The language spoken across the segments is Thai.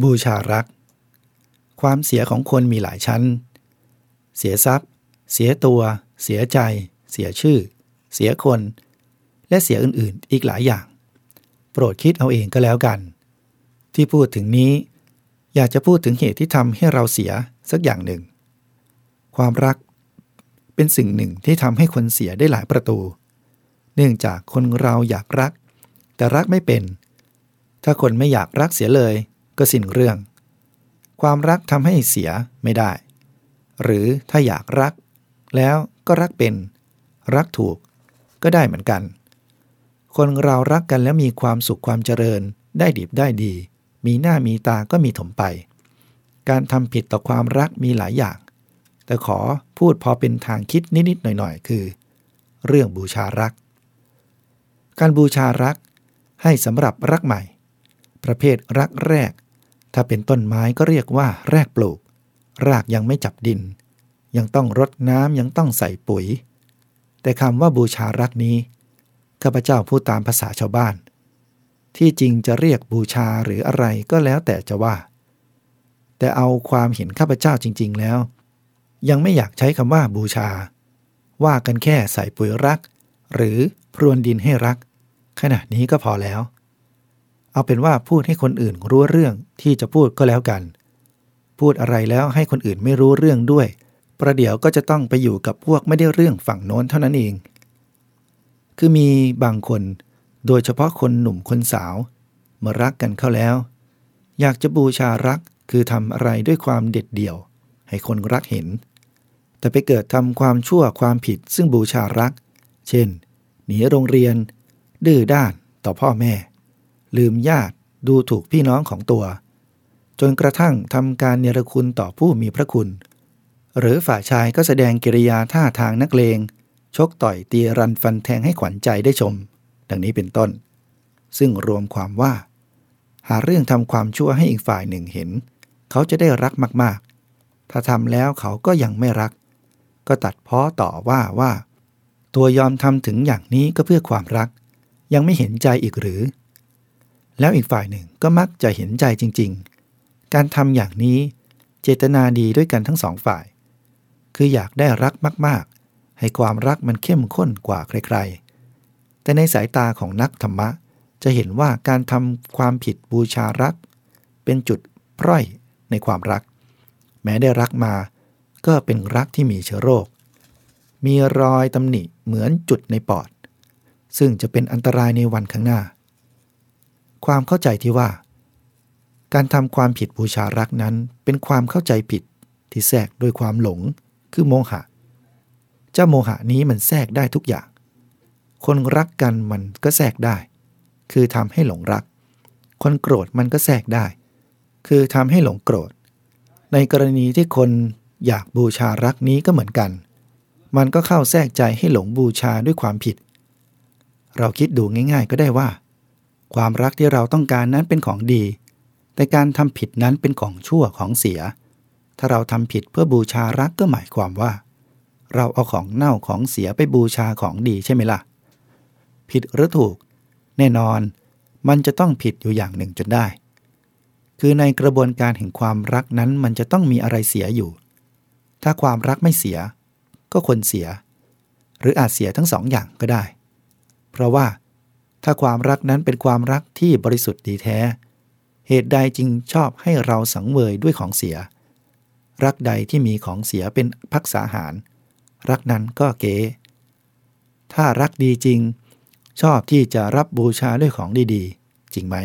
บูชารัก ความเสียของคนมีหลายชั้น เสียทรัพย์ เสียตัว เสียใจ เสียชื่อ เสียคน และเสียอื่นๆ อีกหลายอย่าง โปรดคิดเอาเองก็แล้วกัน ที่พูดถึงนี้ อยากจะพูดถึงเหตุที่ทำให้เราเสียสักอย่างหนึ่ง ความรัก เป็นสิ่งหนึ่งที่ทำให้คนเสียได้หลายประตู เนื่องจากคนเราอยากรัก แต่รักไม่เป็น ถ้าคนไม่อยากรักเสียเลย ก็สิ้นเรื่อง ความรักทำให้เสียไม่ได้ หรือถ้าอยากรัก แล้วก็รักเป็น รักถูกก็ได้เหมือนกัน คนเรารักกันแล้วมีความสุขความเจริญ ได้ดีได้ดี มีหน้ามีตาก็มีถมไป การทำผิดต่อความรักมีหลายอย่าง แต่ขอพูดพอเป็นทางคิดนิดๆหน่อยๆ คือ เรื่องบูชารัก การบูชารักให้สำหรับรักใหม่ ประเภทรักแรก ถ้าเป็นต้นไม้ก็เรียกว่าแรกปลูก รากยังไม่จับดิน ยังต้องรดน้ำยังต้องใส่ปุ๋ย แต่คำว่าบูชารักนี้ข้าพเจ้าพูดตามภาษาชาวบ้าน ที่จริงจะเรียกบูชาหรืออะไรก็แล้วแต่จะว่า แต่เอาความเห็นข้าพเจ้าจริง ๆ แล้ว ยังไม่อยากใช้คำว่าบูชา ว่ากันแค่ใส่ปุ๋ยรัก หรือพรวนดินให้รัก ขณะนี้ก็พอแล้ว เอาเป็นว่าพูดให้คนอื่นรู้เรื่องที่จะพูดก็แล้วกัน พูดอะไรแล้วให้คนอื่นไม่รู้เรื่องด้วย ประเดี๋ยวก็จะต้องไปอยู่กับพวกไม่ได้เรื่องฝั่งโน้นเท่านั้นเอง คือมีบางคน โดยเฉพาะคนหนุ่มคนสาวมารักกันเข้าแล้ว อยากจะบูชารักคือทำอะไรด้วยความเด็ดเดี่ยว ให้คนรักเห็น แต่ไปเกิดทำความชั่วความผิดซึ่งบูชารัก เช่น หนีโรงเรียน ดื้อด้านต่อพ่อแม่ ลืมญาติดูถูกพี่น้องของตัว จนกระทั่งทำการเนรคุณต่อผู้มีพระคุณ หรือฝ่ายชายก็แสดงกิริยาท่าทางนักเลง ชกต่อยตีรันฟันแทงให้ขวัญใจได้ชม ดังนี้เป็นต้น ซึ่งรวมความว่า หาเรื่องทำความชั่วให้อีกฝ่ายหนึ่งเห็น เขาจะได้รักมากๆ ถ้าทำแล้วเขาก็ยังไม่รัก ก็ตัดพ้อต่อว่าว่า ตัวยอมทำถึงอย่างนี้ก็เพื่อความรัก ยังไม่เห็นใจอีกหรือ แล้วอีกฝ่ายหนึ่งก็มักจะเห็นใจจริง ๆ การทำอย่างนี้เจตนาดีด้วยกันทั้งสองฝ่าย คืออยากได้รักมาก ๆ ให้ความรักมันเข้มข้นกว่าใคร ๆ แต่ในสายตาของนักธรรมะ จะเห็นว่าการทำความผิดบูชารัก เป็นจุดพร่อยในความรัก แม้ได้รักมาก็เป็นรักที่มีเชื้อโรค มีรอยตำหนิเหมือนจุดในปอด ซึ่งจะเป็นอันตรายในวันข้างหน้า ความเข้าใจที่ว่า การทำความผิดบูชารักนั้นเป็นความเข้าใจผิดที่แทรกด้วยความหลงคือโมหะ เจ้าโมหะนี้มันแทรกได้ทุกอย่าง คนรักกันมันก็แทรกได้ คือทำให้หลงรัก คนโกรธมันก็แทรกได้ คือทำให้หลงโกรธ ในกรณีที่คนอยากบูชารักนี้ก็เหมือนกัน มันก็เข้าแทรกใจให้หลงบูชาด้วยความผิด เราคิดดูง่าย ๆ ก็ได้ว่า ความรักที่เราต้องการนั้นเป็นของดี แต่การทำผิดนั้นเป็นของชั่วของเสีย ถ้าเราทำผิดเพื่อบูชารักก็หมายความว่า เราเอาของเน่าของเสียไปบูชาของดีใช่ไหมล่ะ ผิดหรือถูก แน่นอน มันจะต้องผิดอยู่อย่างหนึ่งจนได้ คือในกระบวนการแห่งความรักนั้นมันจะต้องมีอะไรเสียอยู่ ถ้าความรักไม่เสีย ก็คนเสีย หรืออาจเสียทั้งสองอย่างก็ได้ เพราะว่า ถ้าความรักนั้นเป็นความรักที่บริสุทธิ์ดีแท้ เหตุใดจึงชอบให้เราสังเวยด้วยของเสีย รักใดที่มีของเสียเป็นพักษาหาร รักนั้นก็เก๋ถ้ารักดีจริง ชอบที่จะรับบูชาด้วยของดีๆ จริงไหม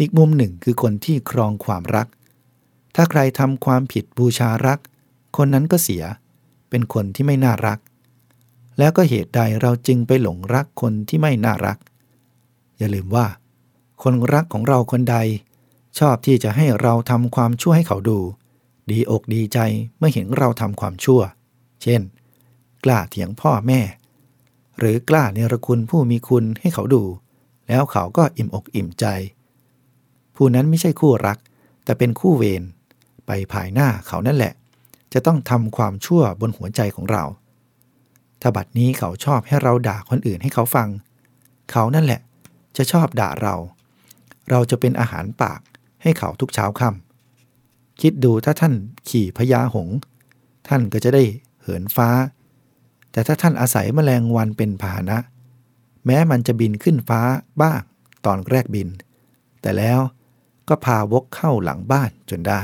อีกมุมหนึ่งคือคนที่ครองความรัก ถ้าใครทำความผิดบูชารัก คนนั้นก็เสีย เป็นคนที่ไม่น่ารัก แล้วก็เหตุใดเราจึงไปหลงรักคนที่ไม่น่ารัก อย่าลืมว่า คนรักของเราคนใด ชอบที่จะให้เราทำความชั่วให้เขาดู ดีอกดีใจเมื่อเห็นเราทำความชั่ว เช่น กล้าเถียงพ่อแม่ หรือกล้าเนรคุณผู้มีคุณให้เขาดู แล้วเขาก็อิ่มอกอิ่มใจ ผู้นั้นไม่ใช่คู่รัก แต่เป็นคู่เวรไปภายหน้าเขานั่นแหละ จะต้องทำความชั่วบนหัวใจของเรา ถ้าบัดนี้เขาชอบให้เราด่าคนอื่นให้เขาฟัง เขานั่นแหละ จะชอบด่าเรา เราจะเป็นอาหารปากให้เขาทุกเช้าค่ำคิดดูถ้าท่านขี่พญาหงส์ท่านก็จะได้เหินฟ้า แต่ถ้าท่านอาศัยแมลงวันเป็นพาหนะ แม้มันจะบินขึ้นฟ้าบ้างตอนแรกบิน แต่แล้วก็พาวกเข้าหลังบ้านจนได้